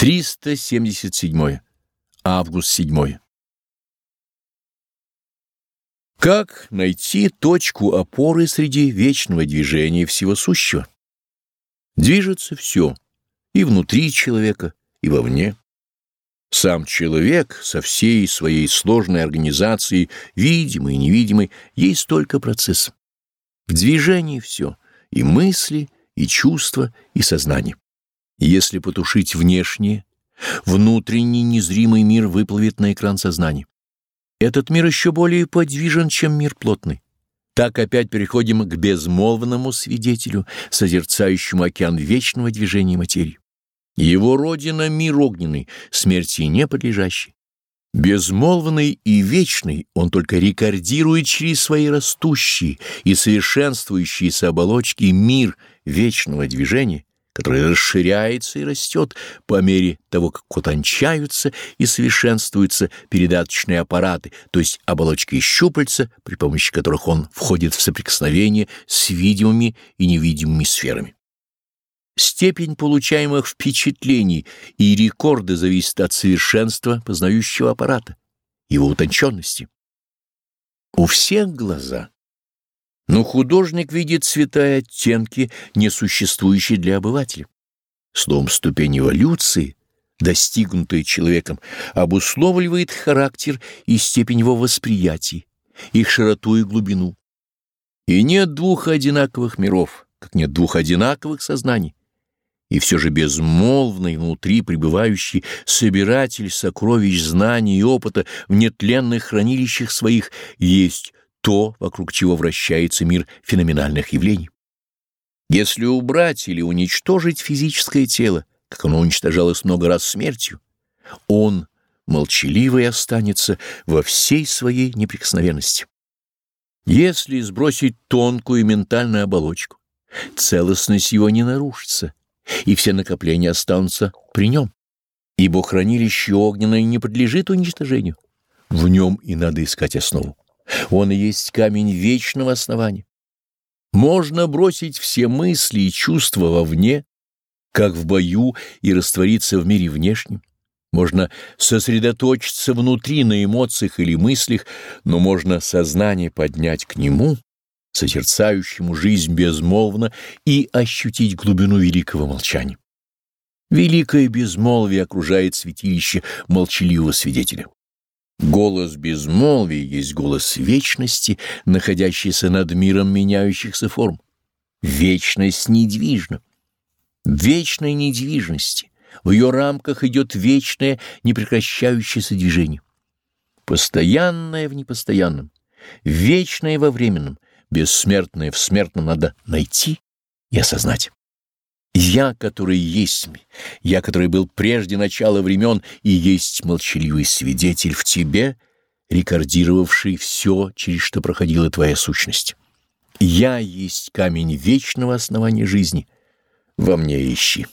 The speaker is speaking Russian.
377. Август 7. Как найти точку опоры среди вечного движения всего сущего? Движется все, и внутри человека, и вовне. Сам человек со всей своей сложной организацией, видимой и невидимой, есть только процесс. В движении все, и мысли, и чувства, и сознание. Если потушить внешнее, внутренний незримый мир выплывет на экран сознания. Этот мир еще более подвижен, чем мир плотный. Так опять переходим к безмолвному свидетелю, созерцающему океан вечного движения материи. Его родина — мир огненный, смерти не подлежащий. Безмолвный и вечный он только рекордирует через свои растущие и совершенствующиеся оболочки мир вечного движения, который расширяется и растет по мере того, как утончаются и совершенствуются передаточные аппараты, то есть оболочки и щупальца, при помощи которых он входит в соприкосновение с видимыми и невидимыми сферами. Степень получаемых впечатлений и рекорды зависят от совершенства познающего аппарата, его утонченности. У всех глаза но художник видит цвета и оттенки, несуществующие для обывателя. Словом, ступень эволюции, достигнутая человеком, обусловливает характер и степень его восприятия, их широту и глубину. И нет двух одинаковых миров, как нет двух одинаковых сознаний. И все же безмолвный, внутри пребывающий собиратель сокровищ знаний и опыта в нетленных хранилищах своих есть то, вокруг чего вращается мир феноменальных явлений. Если убрать или уничтожить физическое тело, как оно уничтожалось много раз смертью, он, молчаливый, останется во всей своей неприкосновенности. Если сбросить тонкую ментальную оболочку, целостность его не нарушится, и все накопления останутся при нем, ибо хранилище огненное не подлежит уничтожению. В нем и надо искать основу. Он и есть камень вечного основания. Можно бросить все мысли и чувства вовне, как в бою, и раствориться в мире внешнем. Можно сосредоточиться внутри на эмоциях или мыслях, но можно сознание поднять к нему, созерцающему жизнь безмолвно, и ощутить глубину великого молчания. Великое безмолвие окружает святилище молчаливого свидетеля. Голос безмолвия есть голос вечности, находящийся над миром меняющихся форм. Вечность недвижна. В вечной недвижности, в ее рамках идет вечное непрекращающееся движение. Постоянное в непостоянном, вечное во временном, бессмертное в смертном надо найти и осознать. Я, который есть, я, который был прежде начала времен, и есть молчаливый свидетель в тебе, рекордировавший все, через что проходила твоя сущность. Я есть камень вечного основания жизни. Во мне ищи.